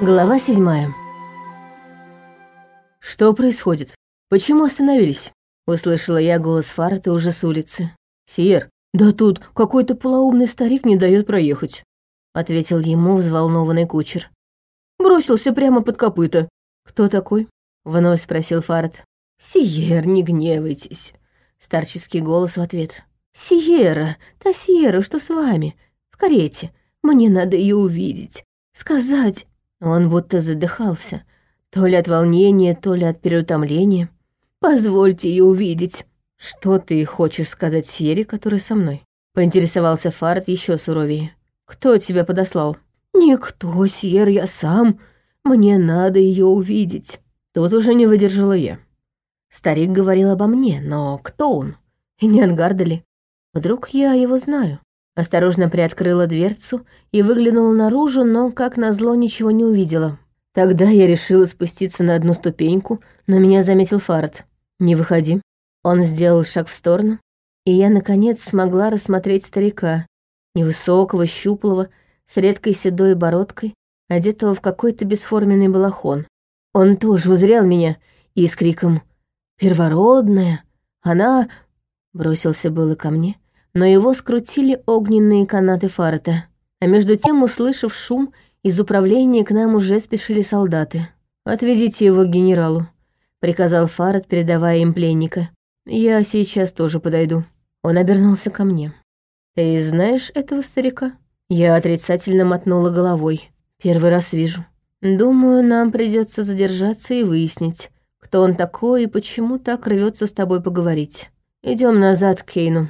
Глава седьмая. «Что происходит? Почему остановились?» Услышала я голос Фарта уже с улицы. «Сиер, да тут какой-то полоумный старик не дает проехать», ответил ему взволнованный кучер. «Бросился прямо под копыта». «Кто такой?» Вновь спросил Фарт. «Сиер, не гневайтесь», старческий голос в ответ. «Сиера, та Сиера, что с вами? В карете. Мне надо ее увидеть. Сказать...» Он будто задыхался, то ли от волнения, то ли от переутомления. «Позвольте ее увидеть». «Что ты хочешь сказать Сьере, которая со мной?» Поинтересовался Фарт еще суровее. «Кто тебя подослал?» «Никто, Сьер, я сам. Мне надо ее увидеть». Тут уже не выдержала я. Старик говорил обо мне, но кто он? И не Ангарда ли? Вдруг я его знаю? Осторожно приоткрыла дверцу и выглянула наружу, но, как назло, ничего не увидела. Тогда я решила спуститься на одну ступеньку, но меня заметил Фарад. «Не выходи». Он сделал шаг в сторону, и я, наконец, смогла рассмотреть старика, невысокого, щуплого, с редкой седой бородкой, одетого в какой-то бесформенный балахон. Он тоже узрел меня и с криком «Первородная! Она...» бросился было ко мне, но его скрутили огненные канаты Фарта. А между тем, услышав шум, из управления к нам уже спешили солдаты. «Отведите его к генералу», — приказал Фарад, передавая им пленника. «Я сейчас тоже подойду». Он обернулся ко мне. «Ты знаешь этого старика?» Я отрицательно мотнула головой. «Первый раз вижу. Думаю, нам придется задержаться и выяснить, кто он такой и почему так рвется с тобой поговорить. Идем назад к Кейну».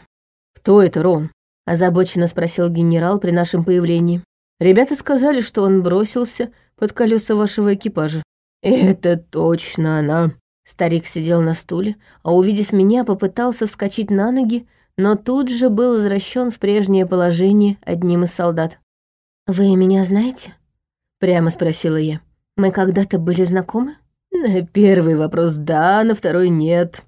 «Кто это, Рон?» — озабоченно спросил генерал при нашем появлении. «Ребята сказали, что он бросился под колеса вашего экипажа». «Это точно она». Старик сидел на стуле, а, увидев меня, попытался вскочить на ноги, но тут же был возвращен в прежнее положение одним из солдат. «Вы меня знаете?» — прямо спросила я. «Мы когда-то были знакомы?» «На первый вопрос да, на второй нет».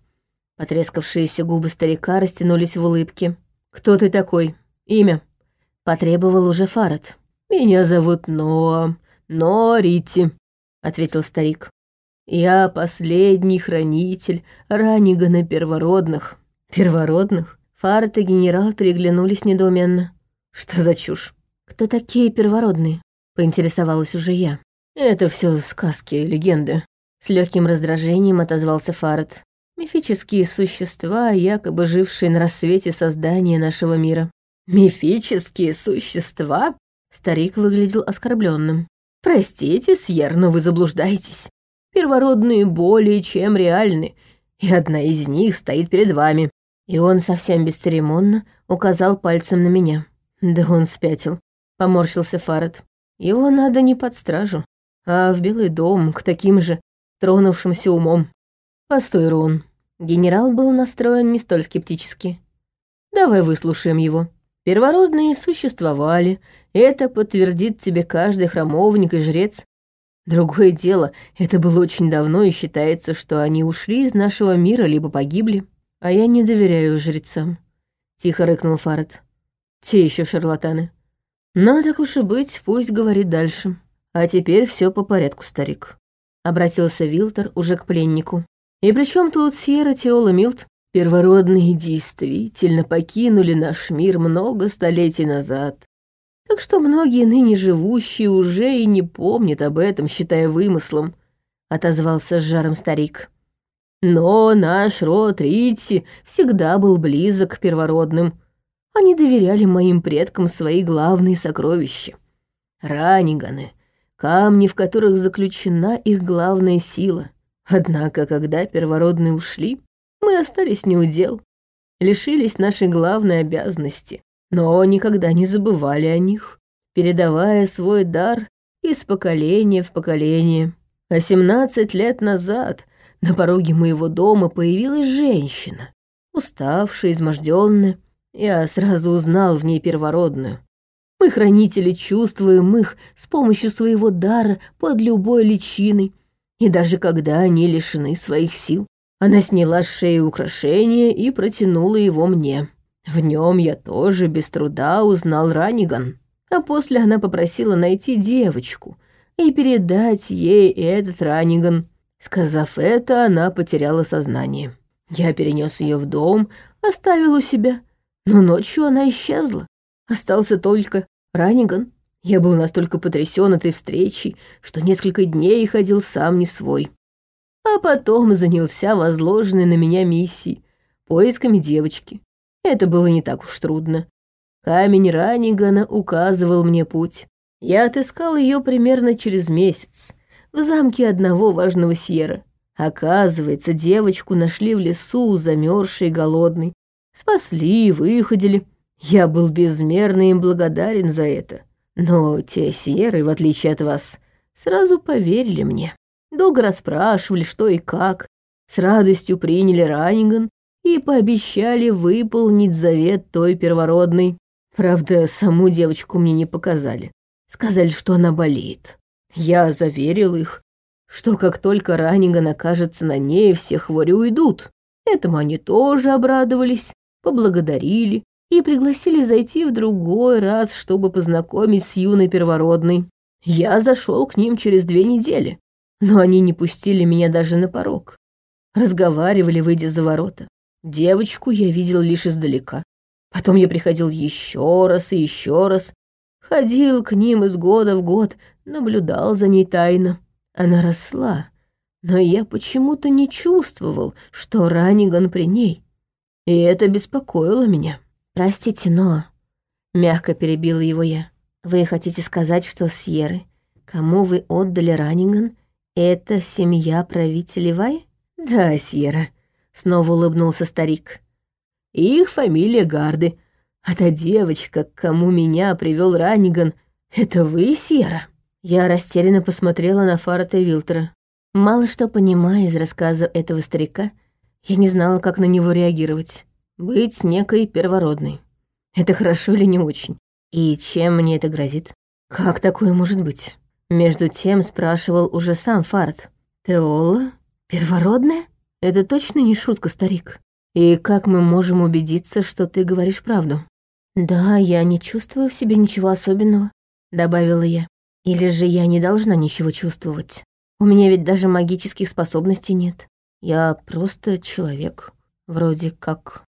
Потрескавшиеся губы старика растянулись в улыбке. «Кто ты такой? Имя?» Потребовал уже Фарад. «Меня зовут Ноа. Ноа Рити», — ответил старик. «Я последний хранитель Ранигана Первородных». «Первородных?» Фарад и генерал переглянулись недоуменно. «Что за чушь?» «Кто такие первородные?» — поинтересовалась уже я. «Это все сказки, легенды». С легким раздражением отозвался Фарад мифические существа, якобы жившие на рассвете создания нашего мира. Мифические существа? Старик выглядел оскорбленным. Простите, Сьер, но вы заблуждаетесь. Первородные более чем реальны, и одна из них стоит перед вами. И он совсем бесцеремонно указал пальцем на меня. Да он спятил. Поморщился Фарад. Его надо не под стражу, а в Белый дом к таким же тронувшимся умом. «Постой, Рон». Генерал был настроен не столь скептически. «Давай выслушаем его. Первородные существовали, это подтвердит тебе каждый храмовник и жрец. Другое дело, это было очень давно, и считается, что они ушли из нашего мира либо погибли. А я не доверяю жрецам», — тихо рыкнул Фарад. «Те еще шарлатаны. Но так уж и быть, пусть говорит дальше. А теперь все по порядку, старик», — обратился Вилтер уже к пленнику. И при чем тут Сьерра Теола Милт? Первородные действительно покинули наш мир много столетий назад. Так что многие ныне живущие уже и не помнят об этом, считая вымыслом, — отозвался с жаром старик. Но наш род Ритти всегда был близок к первородным. Они доверяли моим предкам свои главные сокровища. Раниганы, камни, в которых заключена их главная сила. Однако, когда первородные ушли, мы остались неудел, лишились нашей главной обязанности, но никогда не забывали о них, передавая свой дар из поколения в поколение. А семнадцать лет назад на пороге моего дома появилась женщина, уставшая, изможденная. Я сразу узнал в ней первородную. Мы, хранители, чувствуем их с помощью своего дара под любой личиной, и даже когда они лишены своих сил, она сняла с шеи украшение и протянула его мне. В нем я тоже без труда узнал Раниган. А после она попросила найти девочку, и передать ей этот Раниган. Сказав это, она потеряла сознание. Я перенес ее в дом, оставил у себя, но ночью она исчезла. Остался только Раниган. Я был настолько потрясен этой встречей, что несколько дней ходил сам не свой. А потом занялся возложенной на меня миссией — поисками девочки. Это было не так уж трудно. Камень Ранигана указывал мне путь. Я отыскал ее примерно через месяц в замке одного важного сьера. Оказывается, девочку нашли в лесу, замерзшей и голодной. Спасли, выходили. Я был безмерно им благодарен за это. Но те серы, в отличие от вас, сразу поверили мне. Долго расспрашивали, что и как. С радостью приняли Ранниган и пообещали выполнить завет той первородной. Правда, саму девочку мне не показали. Сказали, что она болеет. Я заверил их, что как только Ранниган окажется на ней, все хвори уйдут. Этому они тоже обрадовались, поблагодарили и пригласили зайти в другой раз, чтобы познакомить с юной первородной. Я зашел к ним через две недели, но они не пустили меня даже на порог. Разговаривали, выйдя за ворота. Девочку я видел лишь издалека. Потом я приходил еще раз и еще раз, ходил к ним из года в год, наблюдал за ней тайно. Она росла, но я почему-то не чувствовал, что Раниган при ней. И это беспокоило меня. «Простите, но...» — мягко перебила его я. «Вы хотите сказать, что Сьеры, кому вы отдали Раниган, это семья правителей Вай?» «Да, Сьерра», — снова улыбнулся старик. «Их фамилия Гарды, а та девочка, к кому меня привел Раниган, это вы, Сьерра?» Я растерянно посмотрела на Фарата Вилтера. Мало что понимая из рассказа этого старика, я не знала, как на него реагировать быть некой первородной. Это хорошо или не очень? И чем мне это грозит? Как такое может быть? Между тем спрашивал уже сам Фарт. Теола? Первородная? Это точно не шутка, старик. И как мы можем убедиться, что ты говоришь правду? Да, я не чувствую в себе ничего особенного, добавила я. Или же я не должна ничего чувствовать? У меня ведь даже магических способностей нет. Я просто человек, вроде как.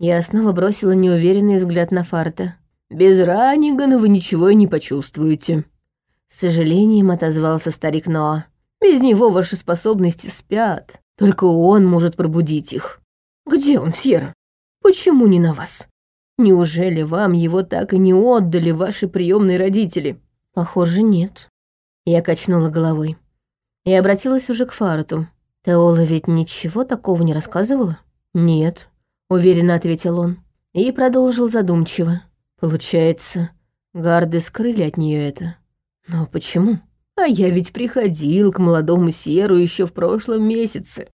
Я снова бросила неуверенный взгляд на Фарта. «Без Раннигана вы ничего и не почувствуете», — с сожалением отозвался старик Ноа. «Без него ваши способности спят. Только он может пробудить их. Где он, Сьерра? Почему не на вас? Неужели вам его так и не отдали ваши приемные родители?» «Похоже, нет». Я качнула головой и обратилась уже к Фарту. «Теола ведь ничего такого не рассказывала?» «Нет», уверенно ответил он и продолжил задумчиво. Получается, гарды скрыли от нее это. Но почему? А я ведь приходил к молодому Серу еще в прошлом месяце,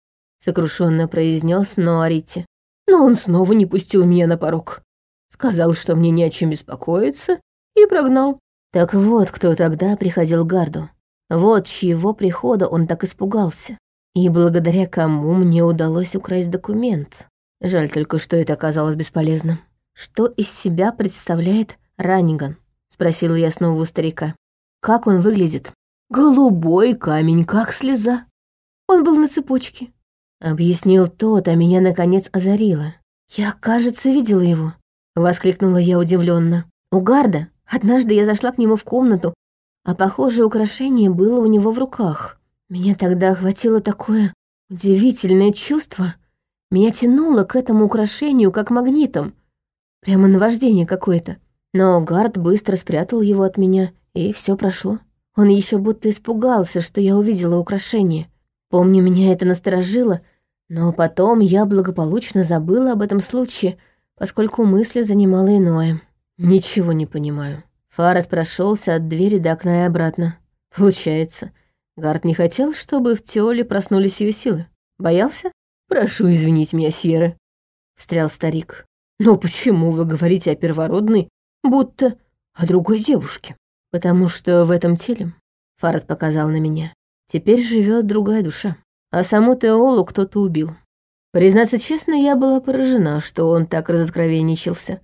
сокрушенно произнес Ноарити. Но он снова не пустил меня на порог. Сказал, что мне не о чем беспокоиться, и прогнал. Так вот, кто тогда приходил к Гарду. Вот чьего прихода он так испугался. И благодаря кому мне удалось украсть документ. Жаль только, что это оказалось бесполезным. «Что из себя представляет Ранниган?» — спросила я снова у старика. «Как он выглядит?» «Голубой камень, как слеза. Он был на цепочке», — объяснил тот, а меня, наконец, озарило. «Я, кажется, видела его», — воскликнула я удивленно. «У Гарда. Однажды я зашла к нему в комнату, а похожее украшение было у него в руках. Меня тогда охватило такое удивительное чувство, меня тянуло к этому украшению как магнитом. Прямо наваждение какое-то. Но Гард быстро спрятал его от меня, и все прошло. Он еще будто испугался, что я увидела украшение. Помню, меня это насторожило, но потом я благополучно забыла об этом случае, поскольку мысли занимало иное. Ничего не понимаю. Фарад прошелся от двери до окна и обратно. Получается, Гард не хотел, чтобы в Теоле проснулись ее силы. Боялся? «Прошу извинить меня, Сера», — встрял старик. «Но почему вы говорите о первородной, будто о другой девушке?» «Потому что в этом теле», — Фарад показал на меня, — «теперь живет другая душа, а саму Теолу кто-то убил. Признаться честно, я была поражена, что он так разоткровенничался.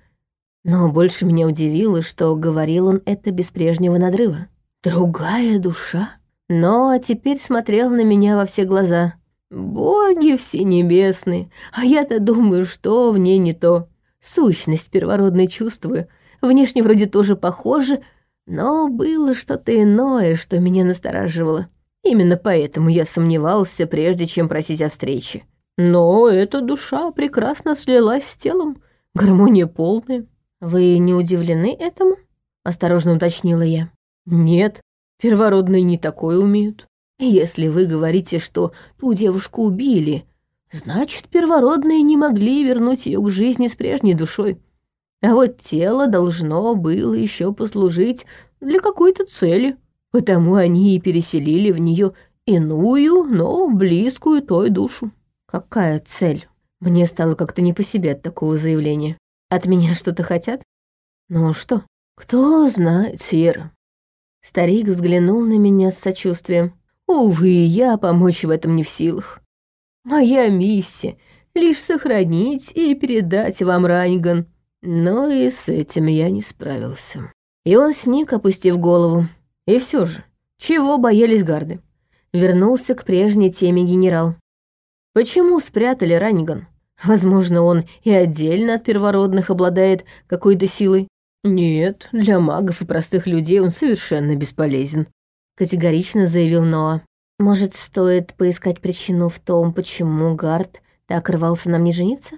Но больше меня удивило, что говорил он это без прежнего надрыва. Другая душа? Но а теперь смотрел на меня во все глаза. Боги все небесные, а я-то думаю, что в ней не то. Сущность первородной чувствую, внешне вроде тоже похоже, но было что-то иное, что меня настораживало. Именно поэтому я сомневался, прежде чем просить о встрече. Но эта душа прекрасно слилась с телом, гармония полная. «Вы не удивлены этому?» — осторожно уточнила я. «Нет, первородные не такое умеют. Если вы говорите, что ту девушку убили, значит, первородные не могли вернуть ее к жизни с прежней душой. А вот тело должно было еще послужить для какой-то цели, потому они и переселили в нее иную, но близкую той душу. Какая цель? Мне стало как-то не по себе от такого заявления. От меня что-то хотят? Ну что? Кто знает, Сьерра. Старик взглянул на меня с сочувствием. Увы, я помочь в этом не в силах. Моя миссия — лишь сохранить и передать вам Раньган. Но и с этим я не справился. И он сник, опустив голову. И все же, чего боялись гарды? Вернулся к прежней теме генерал. Почему спрятали Раниган? Возможно, он и отдельно от первородных обладает какой-то силой. Нет, для магов и простых людей он совершенно бесполезен. Категорично заявил Ноа. Может, стоит поискать причину в том, почему Гард так рвался на мне жениться?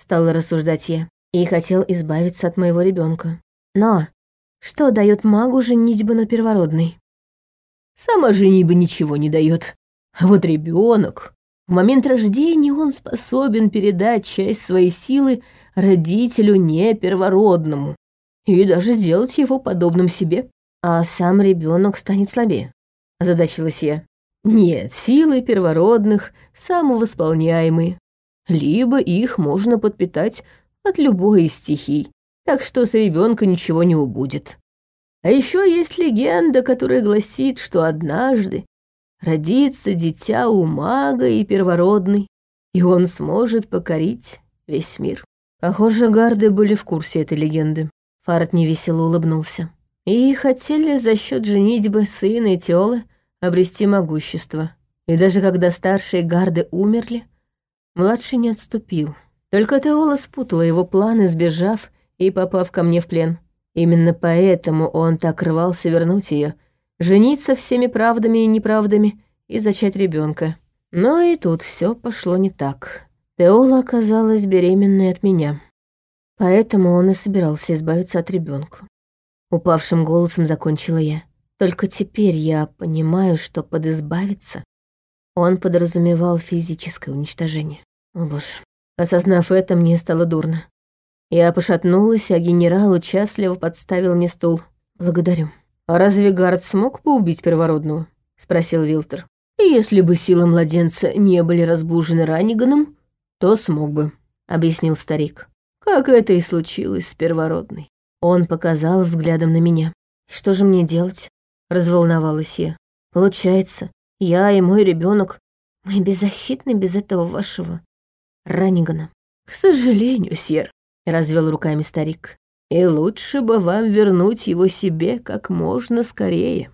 Стала рассуждать я. И хотел избавиться от моего ребенка. Но что дает магу женитьба на первородной? Сама женитьба ничего не дает. А вот ребенок. В момент рождения он способен передать часть своей силы родителю не первородному и даже сделать его подобным себе. А сам ребенок станет слабее, озадачилась я. Нет, силы первородных самовосполняемые. Либо их можно подпитать от любой из стихий, так что с ребенка ничего не убудет. А еще есть легенда, которая гласит, что однажды родится дитя у мага и первородный, и он сможет покорить весь мир. Похоже, гарды были в курсе этой легенды. Фарт невесело улыбнулся. И хотели за счет женитьбы сына и Теолы обрести могущество. И даже когда старшие гарды умерли, младший не отступил. Только Теола спутала его планы, сбежав и попав ко мне в плен. Именно поэтому он так рвался вернуть ее, жениться всеми правдами и неправдами и зачать ребенка. Но и тут все пошло не так. Теола оказалась беременной от меня. Поэтому он и собирался избавиться от ребенка. Упавшим голосом закончила я. Только теперь я понимаю, что под избавиться он подразумевал физическое уничтожение. О боже. Осознав это, мне стало дурно. Я пошатнулась, а генерал участливо подставил мне стул. «Благодарю». «А разве Гард смог бы убить первородного?» — спросил Вилтер. «Если бы силы младенца не были разбужены Ранниганом, то смог бы», — объяснил старик. «Как это и случилось с первородной». Он показал взглядом на меня. «Что же мне делать?» — разволновалась я. «Получается, я и мой ребенок, мы беззащитны без этого вашего Раннигана». «К сожалению, Сьер», — развел руками старик. «И лучше бы вам вернуть его себе как можно скорее».